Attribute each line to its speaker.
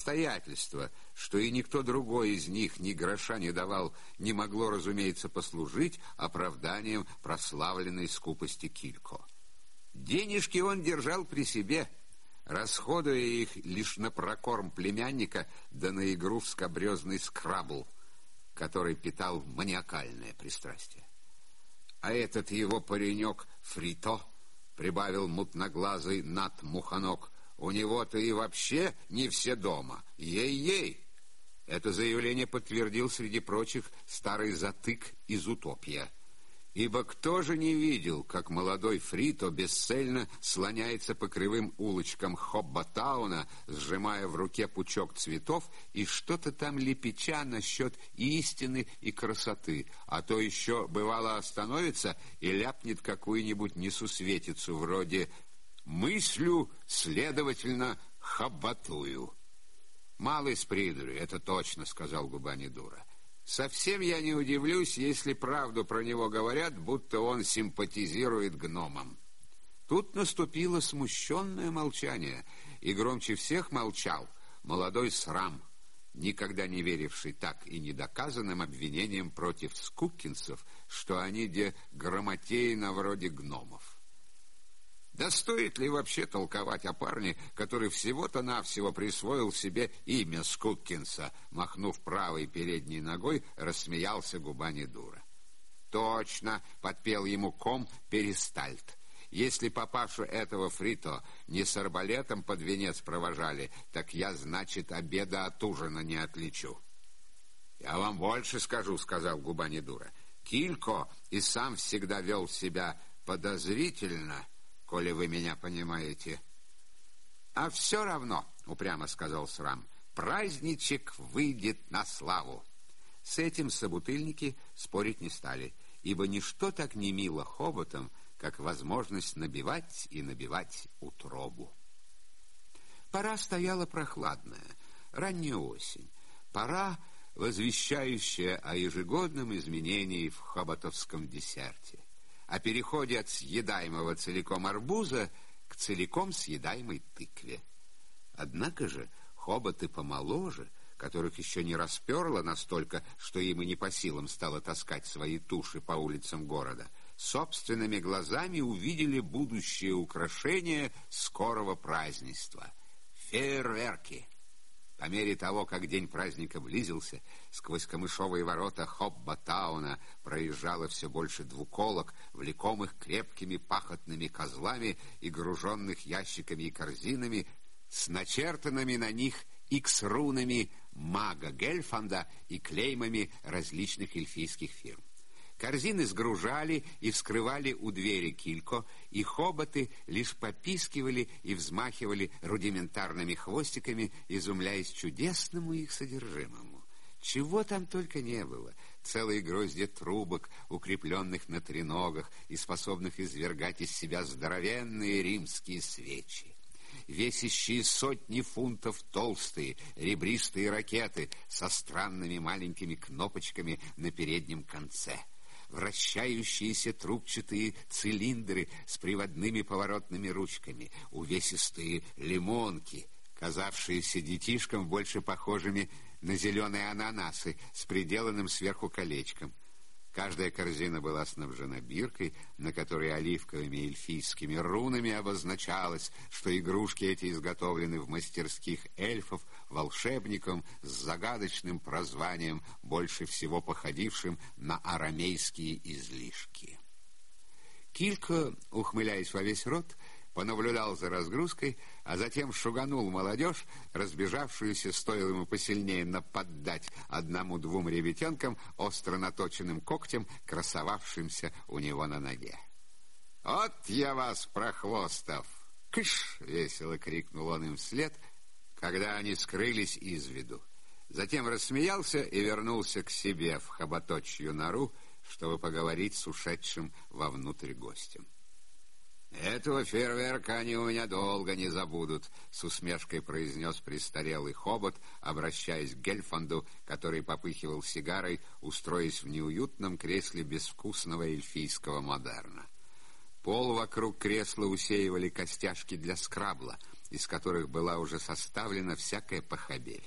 Speaker 1: обстоятельство, что и никто другой из них ни гроша не давал, не могло, разумеется, послужить оправданием прославленной скупости Килько. Денежки он держал при себе, расходуя их лишь на прокорм племянника да на игру в скобрезный скрабл, который питал маниакальное пристрастие. А этот его паренек Фрито, прибавил мутноглазый Нат Муханок, у него-то и вообще не все дома. Ей-ей! Это заявление подтвердил среди прочих старый затык из «Утопия». Ибо кто же не видел, как молодой Фрито бесцельно слоняется по кривым улочкам Хоббатауна, сжимая в руке пучок цветов и что-то там лепеча насчет истины и красоты, а то еще, бывало, остановится и ляпнет какую-нибудь несусветицу вроде «мыслю, следовательно, хоббатую». «Малый с придурью, это точно», — сказал Губани Дура. Совсем я не удивлюсь, если правду про него говорят, будто он симпатизирует гномам. Тут наступило смущенное молчание, и громче всех молчал молодой срам, никогда не веривший так и недоказанным обвинениям против скупкинцев, что они де грамотеи на вроде гномов. Да стоит ли вообще толковать о парне, который всего-то навсего присвоил себе имя Скуккинса, махнув правой передней ногой, рассмеялся губани дура. Точно, подпел ему ком перестальт. Если папашу этого Фрито не с арбалетом под венец провожали, так я, значит, обеда от ужина не отличу. Я вам больше скажу, сказал губани дура. Килько и сам всегда вел себя подозрительно, коли вы меня понимаете. А все равно, упрямо сказал Срам, праздничек выйдет на славу. С этим собутыльники спорить не стали, ибо ничто так не мило хоботам, как возможность набивать и набивать утробу. Пора стояла прохладная, ранняя осень. Пора, возвещающая о ежегодном изменении в хоботовском десерте о переходе от съедаемого целиком арбуза к целиком съедаемой тыкве. Однако же хоботы помоложе, которых еще не расперло настолько, что им и не по силам стало таскать свои туши по улицам города, собственными глазами увидели будущее украшение скорого празднества — фейерверки — по мере того, как день праздника близился, сквозь камышовые ворота Хобба-тауна проезжало все больше двуколок, влекомых крепкими пахотными козлами и груженных ящиками и корзинами с начертанными на них икс-рунами мага Гельфанда и клеймами различных эльфийских фирм. Корзины сгружали и вскрывали у двери килько, и хоботы лишь попискивали и взмахивали рудиментарными хвостиками, изумляясь чудесному их содержимому. Чего там только не было. Целые грозди трубок, укрепленных на треногах и способных извергать из себя здоровенные римские свечи. Весящие сотни фунтов толстые, ребристые ракеты со странными маленькими кнопочками на переднем конце — вращающиеся трубчатые цилиндры с приводными поворотными ручками, увесистые лимонки, казавшиеся детишкам больше похожими на зеленые ананасы с приделанным сверху колечком — Каждая корзина была снабжена биркой, на которой оливковыми эльфийскими рунами обозначалось, что игрушки эти изготовлены в мастерских эльфов волшебником с загадочным прозванием, больше всего походившим на арамейские излишки. Килька, ухмыляясь во весь рот, понаблюдал за разгрузкой, а затем шуганул молодежь, разбежавшуюся, стоило ему посильнее наподдать одному-двум ребятенкам остро наточенным когтем, красовавшимся у него на ноге. «Вот я вас, прохвостов!» «Кыш!» — весело крикнул он им вслед, когда они скрылись из виду. Затем рассмеялся и вернулся к себе в хоботочью нору, чтобы поговорить с ушедшим вовнутрь гостем. «Этого фейерверка они у меня долго не забудут», — с усмешкой произнес престарелый хобот, обращаясь к Гельфанду, который попыхивал сигарой, устроясь в неуютном кресле безвкусного эльфийского модерна. Пол вокруг кресла усеивали костяшки для скрабла, из которых была уже составлена всякая похабель.